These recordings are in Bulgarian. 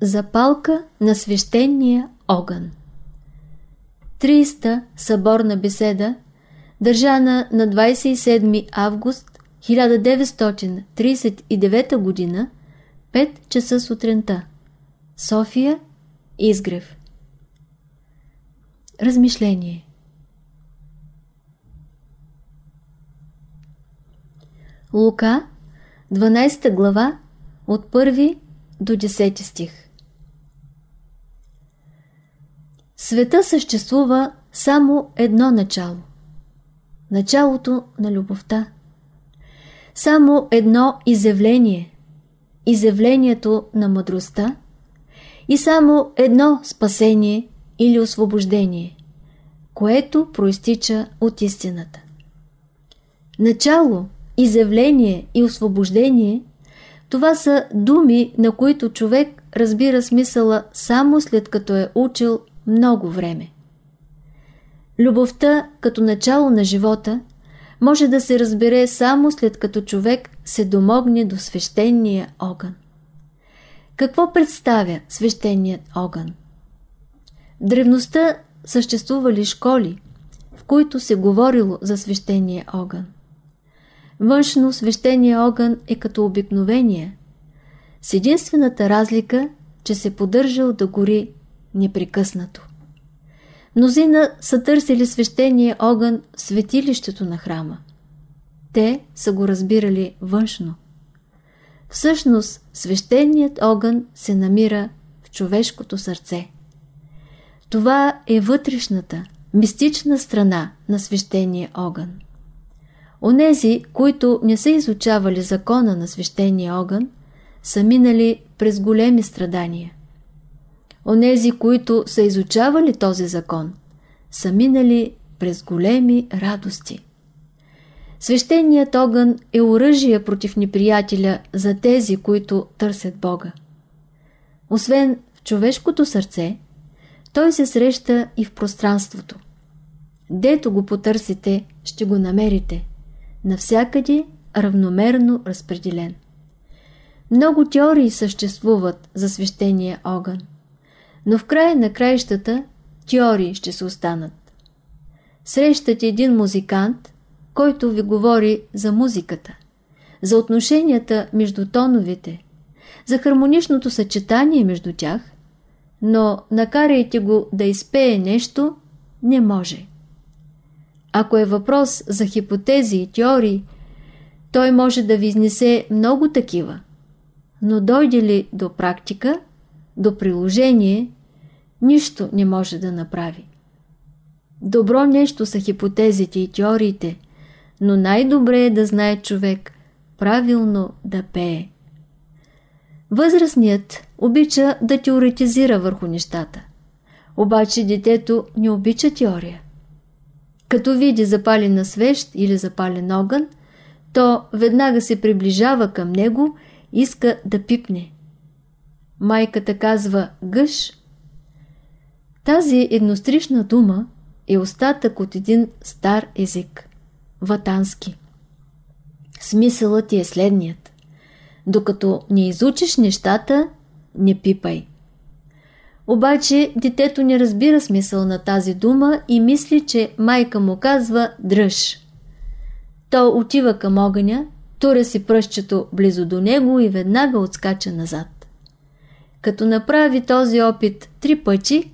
Запалка на свещения огън 30-та съборна беседа, държана на 27 август 1939 г. 5 часа сутринта. София, Изгрев. Размишление Лука, 12 глава, от 1 до 10 стих. Света съществува само едно начало. Началото на любовта. Само едно изявление. Изявлението на мъдростта. И само едно спасение или освобождение, което проистича от истината. Начало, изявление и освобождение – това са думи, на които човек разбира смисъла само след като е учил много време. Любовта като начало на живота може да се разбере само след като човек се домогне до свещения огън. Какво представя свещеният огън? В древността съществували школи, в които се говорило за свещения огън. Външно свещения огън е като обикновение, с единствената разлика, че се поддържал да гори непрекъснато. Мнозина са търсили свещения огън в светилището на храма. Те са го разбирали външно. Всъщност, свещеният огън се намира в човешкото сърце. Това е вътрешната, мистична страна на свещения огън. Онези, които не са изучавали закона на свещения огън, са минали през големи страдания. Онези, които са изучавали този закон, са минали през големи радости. Свещеният огън е оръжие против неприятеля за тези, които търсят Бога. Освен в човешкото сърце, той се среща и в пространството. Дето го потърсите, ще го намерите. Навсякъде равномерно разпределен. Много теории съществуват за свещения огън но в края на краищата теории ще се останат. Срещате един музикант, който ви говори за музиката, за отношенията между тоновете, за хармоничното съчетание между тях, но накарайте го да изпее нещо, не може. Ако е въпрос за хипотези и теории, той може да ви изнесе много такива, но дойде ли до практика, до приложение, нищо не може да направи. Добро нещо са хипотезите и теориите, но най-добре е да знае човек правилно да пее. Възрастният обича да теоретизира върху нещата, обаче детето не обича теория. Като види запалена свещ или запален огън, то веднага се приближава към него, иска да пипне. Майката казва гъш, тази еднострична дума е остатък от един стар език – ватански. Смисълът ти е следният. Докато не изучиш нещата, не пипай. Обаче детето не разбира смисъл на тази дума и мисли, че майка му казва дръж. То отива към огъня, туря си пръщчето близо до него и веднага отскача назад. Като направи този опит три пъти,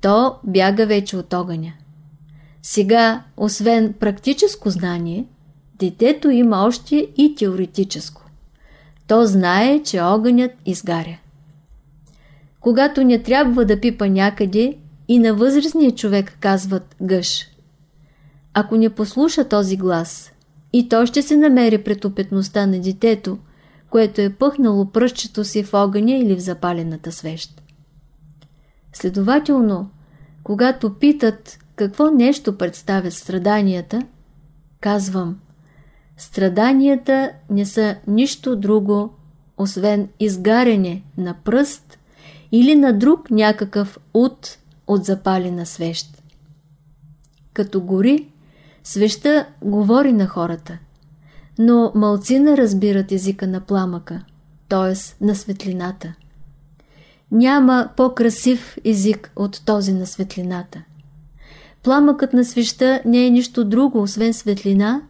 то бяга вече от огъня. Сега, освен практическо знание, детето има още и теоретическо. То знае, че огънят изгаря. Когато не трябва да пипа някъде, и на възрастния човек казват гъш. Ако не послуша този глас, и то ще се намери пред опитността на детето, което е пъхнало пръщето си в огъня или в запалената свещ. Следователно, когато питат какво нещо представят страданията, казвам, страданията не са нищо друго, освен изгаряне на пръст или на друг някакъв ут от запалена свещ. Като гори, свеща говори на хората, но малцина разбират езика на пламъка, т.е. на светлината. Няма по-красив език от този на светлината. Пламъкът на свеща не е нищо друго, освен светлина,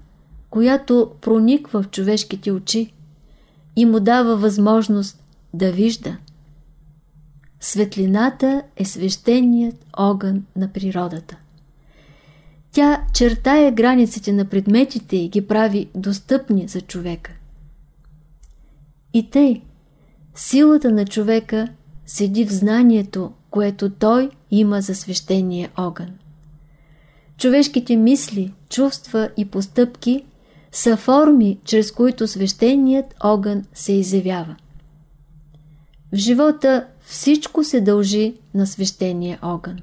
която прониква в човешките очи и му дава възможност да вижда. Светлината е свещеният огън на природата. Тя чертае границите на предметите и ги прави достъпни за човека. И тъй, силата на човека седи в знанието, което той има за свещения огън. Човешките мисли, чувства и постъпки са форми, чрез които свещеният огън се изявява. В живота всичко се дължи на свещения огън.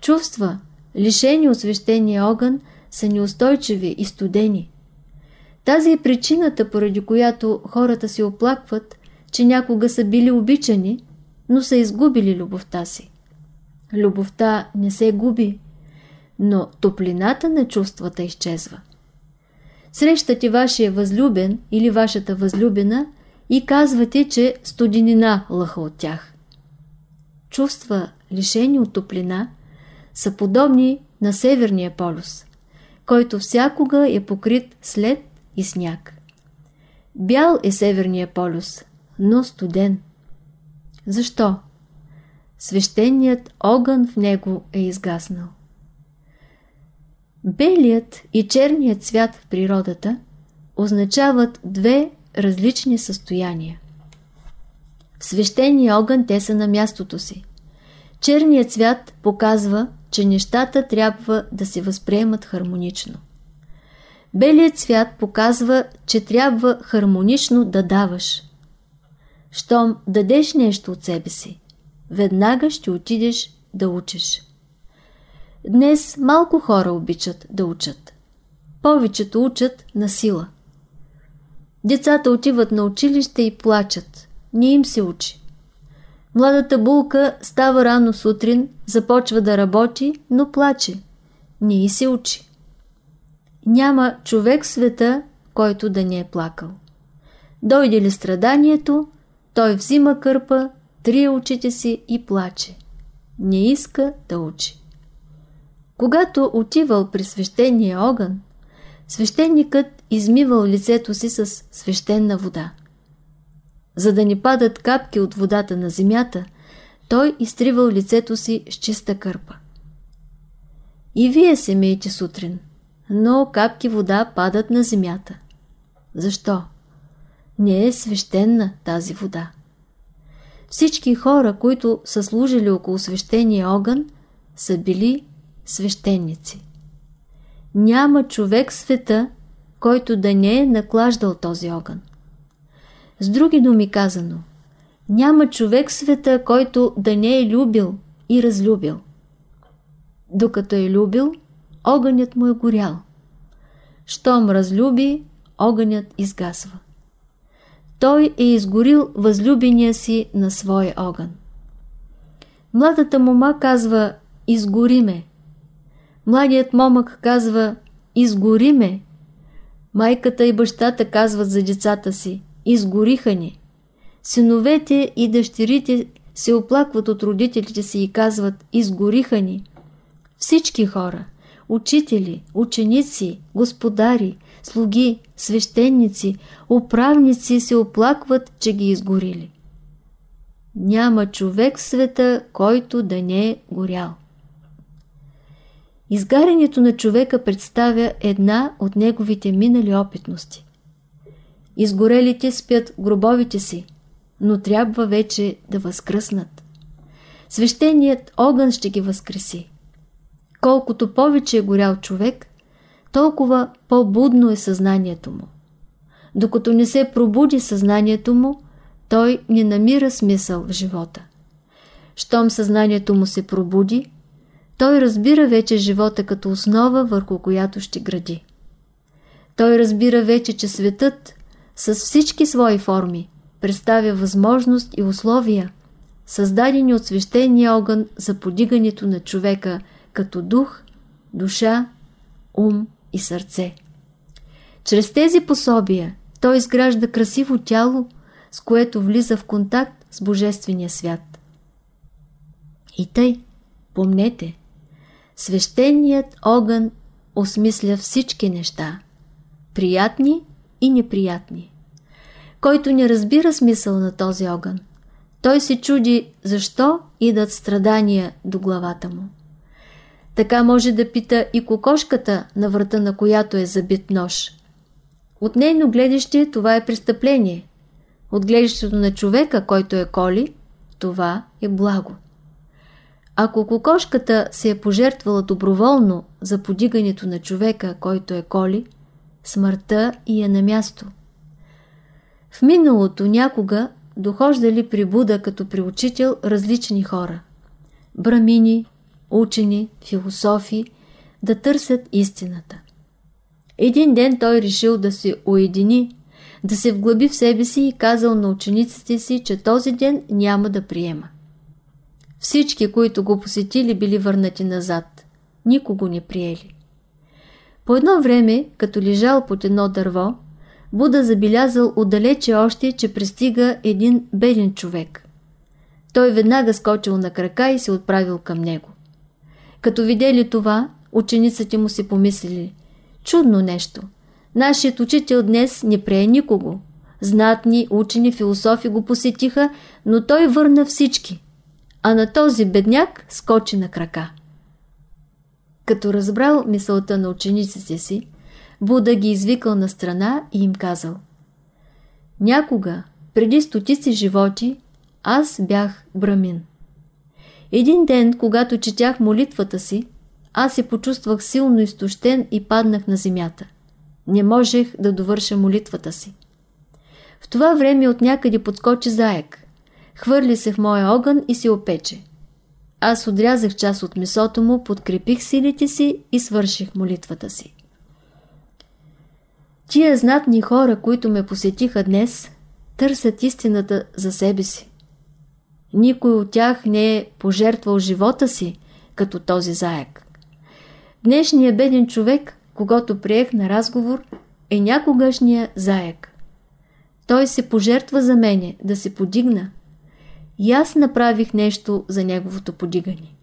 Чувства, лишени от свещения огън, са неустойчиви и студени. Тази е причината, поради която хората се оплакват, че някога са били обичани, но са изгубили любовта си. Любовта не се губи, но топлината на чувствата изчезва. Срещате вашия възлюбен или вашата възлюбена и казвате, че студенина лъха от тях. Чувства, лишени от топлина, са подобни на Северния полюс, който всякога е покрит след и сняг. Бял е Северния полюс, но студен. Защо? Свещеният огън в него е изгаснал. Белият и черният цвят в природата означават две различни състояния. В свещения огън те са на мястото си. Черният цвят показва, че нещата трябва да се възприемат хармонично. Белият цвят показва, че трябва хармонично да даваш. Щом дадеш нещо от себе си, веднага ще отидеш да учиш. Днес малко хора обичат да учат. Повечето учат на сила. Децата отиват на училище и плачат. Не им се учи. Младата булка става рано сутрин, започва да работи, но плаче. Не и се учи. Няма човек в света, който да не е плакал. Дойде ли страданието, той взима кърпа, трие очите си и плаче. Не иска да учи. Когато отивал при свещения огън, свещеникът измивал лицето си с свещена вода. За да ни падат капки от водата на земята, той изтривал лицето си с чиста кърпа. И вие се миете сутрин, но капки вода падат на земята. Защо? Не е свещена тази вода. Всички хора, които са служили около свещения огън, са били свещеници. Няма човек в света, който да не е наклаждал този огън. С други думи казано, няма човек в света, който да не е любил и разлюбил. Докато е любил, огънят му е горял. Щом разлюби, огънят изгасва. Той е изгорил възлюбения си на своя огън. Младата мома казва «Изгори ме», Младият момък казва «Изгори ме». Майката и бащата казват за децата си «Изгориха ни». Синовете и дъщерите се оплакват от родителите си и казват «Изгориха ни». Всички хора, учители, ученици, господари, слуги, свещеници, управници се оплакват, че ги изгорили. Няма човек в света, който да не е горял. Изгарянето на човека представя една от неговите минали опитности. Изгорелите спят гробовите си, но трябва вече да възкръснат. Свещеният огън ще ги възкреси. Колкото повече е горял човек, толкова по-будно е съзнанието му. Докато не се пробуди съзнанието му, той не намира смисъл в живота. Щом съзнанието му се пробуди, той разбира вече живота като основа, върху която ще гради. Той разбира вече, че светът с всички свои форми представя възможност и условия, създадени от свещения огън за подигането на човека като дух, душа, ум и сърце. Чрез тези пособия той изгражда красиво тяло, с което влиза в контакт с Божествения свят. И тъй, помнете, свещеният огън осмисля всички неща, приятни и неприятни. Който не разбира смисъл на този огън, той се чуди защо идат страдания до главата му. Така може да пита и кокошката, на врата на която е забит нож. От нейно гледаще това е престъпление. От гледащето на човека, който е коли, това е благо. Ако кокошката се е пожертвала доброволно за подигането на човека, който е коли, смъртта и е на място. В миналото някога дохождали при Буда като при учител различни хора – брамини, учени, философи, да търсят истината. Един ден той решил да се уедини, да се вглъби в себе си и казал на учениците си, че този ден няма да приема. Всички, които го посетили, били върнати назад. Никого не приели. По едно време, като лежал под едно дърво, Буда забелязал отдалече още, че пристига един беден човек. Той веднага скочил на крака и се отправил към него. Като видели това, учениците му си помислили Чудно нещо. Нашият учител днес не прие никого. Знатни, учени, философи го посетиха, но той върна всички. А на този бедняк скочи на крака. Като разбрал мисълта на учениците си, Буда ги извикал на страна и им казал Някога, преди стотици животи, аз бях брамин. Един ден, когато четях молитвата си, аз се почувствах силно изтощен и паднах на земята. Не можех да довърша молитвата си. В това време от някъде подскочи заек. Хвърли се в моя огън и се опече. Аз отрязах част от месото му, подкрепих силите си и свърших молитвата си. Тия знатни хора, които ме посетиха днес, търсят истината за себе си. Никой от тях не е пожертвал живота си, като този заек. Днешният беден човек, когато приех на разговор, е някогашния заек. Той се пожертва за мене, да се подигна. И аз направих нещо за неговото подигане.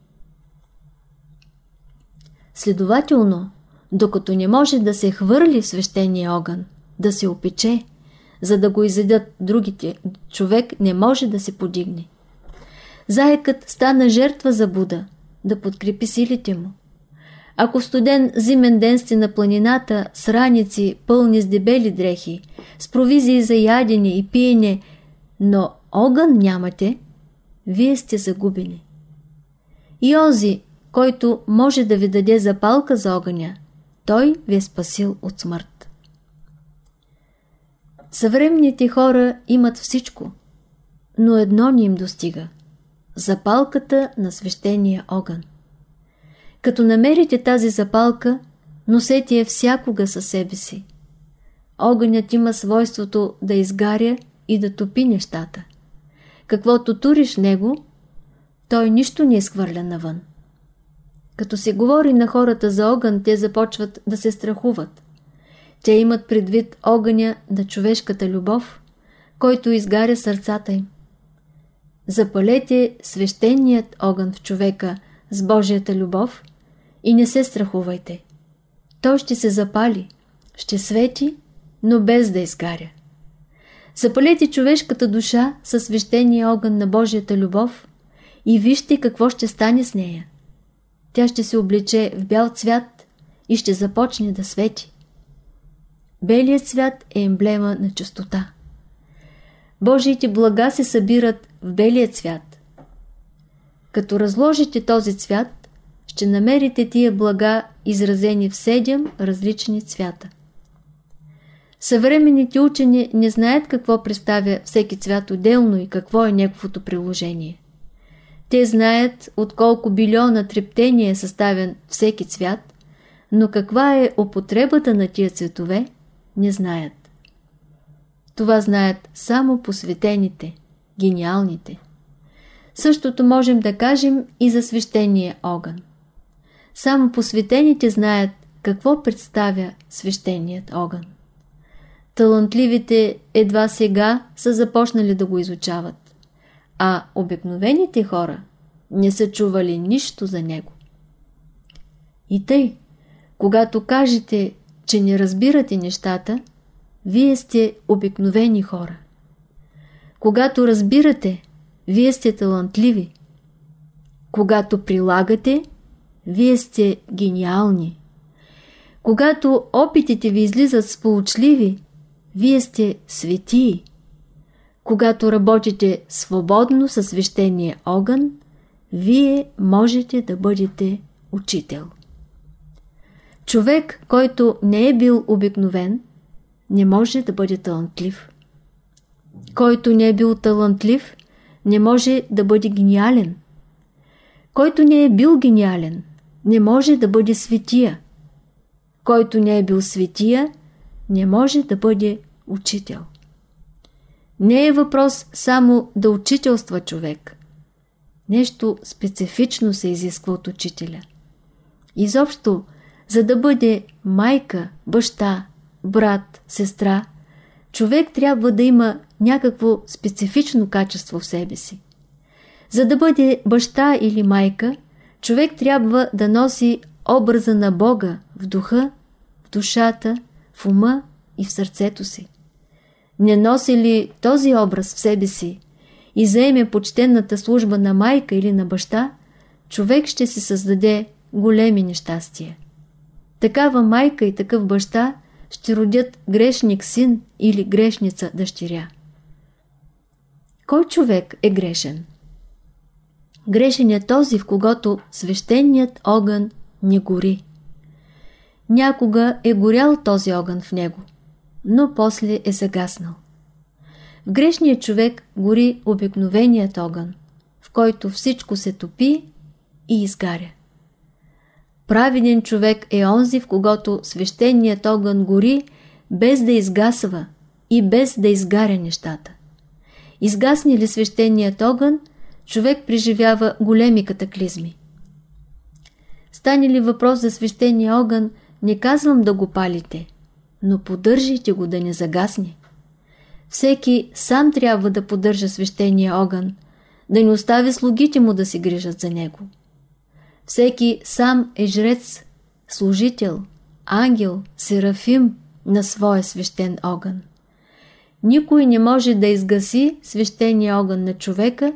Следователно, докато не може да се хвърли в свещения огън, да се опече, за да го изедат другите, човек не може да се подигне. Заекът стана жертва за Буда, да подкрепи силите му. Ако студен зимен ден сте на планината с раници, пълни с дебели дрехи, с провизии за ядене и пиене, но огън нямате, вие сте загубени. И ози, който може да ви даде запалка за огъня, той ви е спасил от смърт. Съвременните хора имат всичко, но едно ни им достига – запалката на свещения огън. Като намерите тази запалка, носете я всякога със себе си. Огънят има свойството да изгаря и да топи нещата. Каквото туриш него, той нищо не изхвърля навън. Като се говори на хората за огън, те започват да се страхуват. Те имат предвид огъня на човешката любов, който изгаря сърцата им. Запалете свещеният огън в човека с Божията любов – и не се страхувайте. Той ще се запали, ще свети, но без да изгаря. Запалете човешката душа със свещения огън на Божията любов и вижте какво ще стане с нея. Тя ще се облече в бял цвят и ще започне да свети. Белият цвят е емблема на чистота. Божиите блага се събират в белия цвят. Като разложите този цвят, ще намерите тия блага, изразени в седем различни цвята. Съвременните учени не знаят какво представя всеки цвят отделно и какво е неговото приложение. Те знаят от колко билиона трептения е съставен всеки цвят, но каква е употребата на тия цветове, не знаят. Това знаят само посветените, гениалните. Същото можем да кажем и за свещения огън. Само посветените знаят какво представя свещеният огън. Талантливите едва сега са започнали да го изучават, а обикновените хора не са чували нищо за него. И тъй, когато кажете, че не разбирате нещата, вие сте обикновени хора. Когато разбирате, вие сте талантливи. Когато прилагате, вие сте гениални. Когато опитите ви излизат сполучливи, вие сте светии. Когато работите свободно със свещения огън, вие можете да бъдете учител. Човек, който не е бил обикновен, не може да бъде талантлив. Който не е бил талантлив, не може да бъде гениален. Който не е бил гениален, не може да бъде светия. Който не е бил светия, не може да бъде учител. Не е въпрос само да учителства човек. Нещо специфично се изисква от учителя. Изобщо, за да бъде майка, баща, брат, сестра, човек трябва да има някакво специфично качество в себе си. За да бъде баща или майка, човек трябва да носи образа на Бога в духа, в душата, в ума и в сърцето си. Не носи ли този образ в себе си и заеме почтенната служба на майка или на баща, човек ще се създаде големи нещастия. Такава майка и такъв баща ще родят грешник син или грешница дъщеря. Кой човек е грешен? Грешен е този, в когото свещеният огън не гори. Някога е горял този огън в него, но после е загаснал. В грешния човек гори обикновеният огън, в който всичко се топи и изгаря. Праведен човек е онзи, в когото свещеният огън гори, без да изгасва и без да изгаря нещата. Изгасни ли свещеният огън, човек преживява големи катаклизми. Стане ли въпрос за свещения огън, не казвам да го палите, но поддържайте го да не загасне. Всеки сам трябва да поддържа свещения огън, да не остави слугите му да се грижат за него. Всеки сам е жрец, служител, ангел, серафим на своя свещен огън. Никой не може да изгаси свещения огън на човека,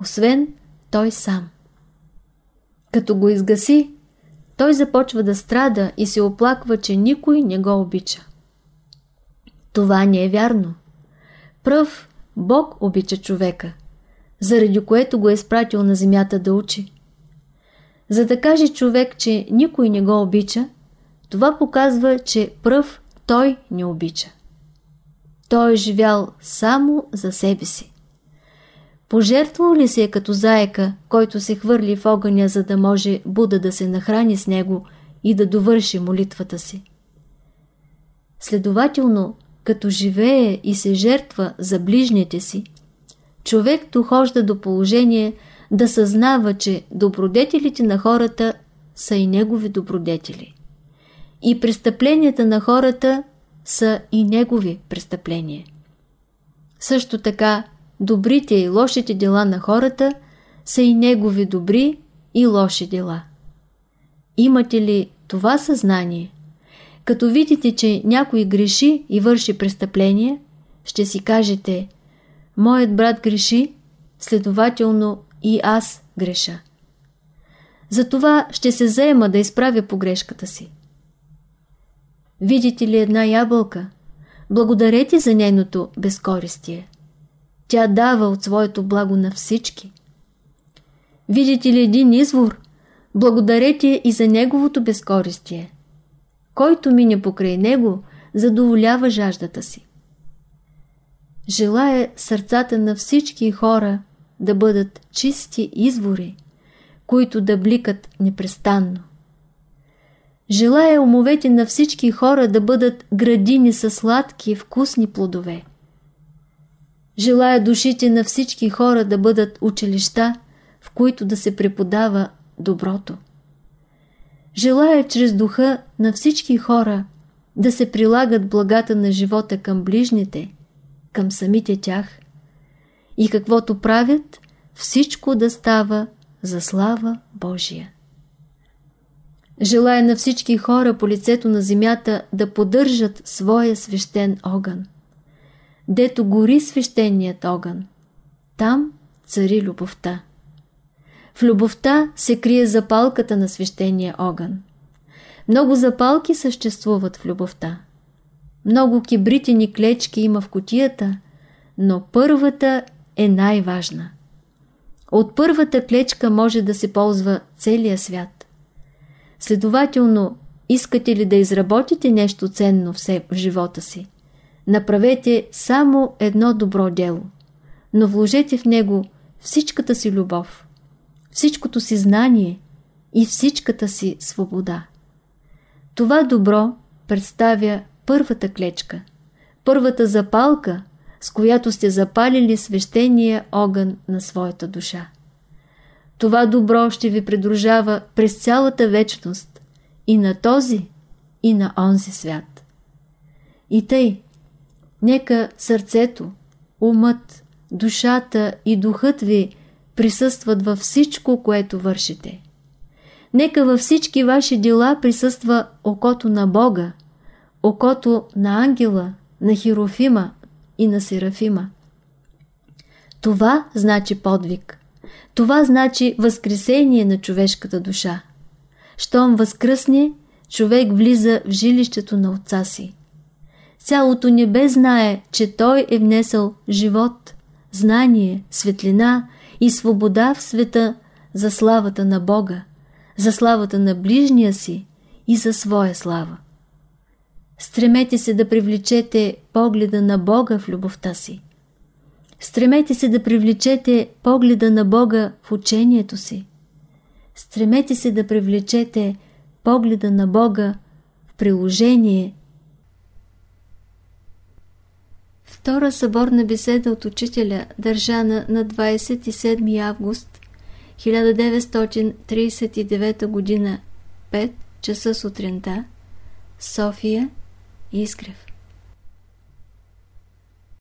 освен той сам. Като го изгаси, той започва да страда и се оплаква, че никой не го обича. Това не е вярно. Пръв Бог обича човека, заради което го е спратил на земята да учи. За да каже човек, че никой не го обича, това показва, че пръв той не обича. Той е живял само за себе си. Пожертвал ли се е като заека, който се хвърли в огъня, за да може Буда да се нахрани с него и да довърши молитвата си? Следователно, като живее и се жертва за ближните си, човек дохожда до положение да съзнава, че добродетелите на хората са и негови добродетели. И престъпленията на хората са и негови престъпления. Също така, добрите и лошите дела на хората са и негови добри и лоши дела. Имате ли това съзнание? Като видите, че някой греши и върши престъпление, ще си кажете Моят брат греши, следователно и аз греша. Затова ще се заема да изправя погрешката си. Видите ли една ябълка? Благодарете за нейното безкористие. Тя дава от своето благо на всички. Видите ли един извор? Благодарете и за неговото безкористие. Който мине покрай него, задоволява жаждата си. Желая сърцата на всички хора да бъдат чисти извори, които да бликат непрестанно. Желая умовете на всички хора да бъдат градини с сладки и вкусни плодове. Желая душите на всички хора да бъдат училища, в които да се преподава доброто. Желая чрез духа на всички хора да се прилагат благата на живота към ближните, към самите тях и каквото правят, всичко да става за слава Божия. Желая на всички хора по лицето на земята да поддържат своя свещен огън. Дето гори свещеният огън, там цари любовта. В любовта се крие запалката на свещения огън. Много запалки съществуват в любовта. Много кибритени клечки има в котията, но първата е най-важна. От първата клечка може да се ползва целия свят. Следователно, искате ли да изработите нещо ценно в, живота си? Направете само едно добро дело, но вложете в него всичката си любов, всичкото си знание и всичката си свобода. Това добро представя първата клечка, първата запалка, с която сте запалили свещения огън на своята душа. Това добро ще ви придружава през цялата вечност и на този, и на онзи свят. И тъй, нека сърцето, умът, душата и духът ви присъстват във всичко, което вършите. Нека във всички ваши дела присъства окото на Бога, окото на ангела, на Хирофима и на Серафима. Това значи подвиг. Това значи възкресение на човешката душа. Щом възкръсне, човек влиза в жилището на отца си. Цялото небе знае, че той е внесъл живот, знание, светлина и свобода в света за славата на Бога, за славата на ближния си и за своя слава. Стремете се да привлечете погледа на Бога в любовта си. Стремете се да привлечете погледа на Бога в учението си. Стремете се да привлечете погледа на Бога в приложение. Втора съборна беседа от учителя, държана на 27 август 1939 г. 5 часа сутринта, София, Изгрев.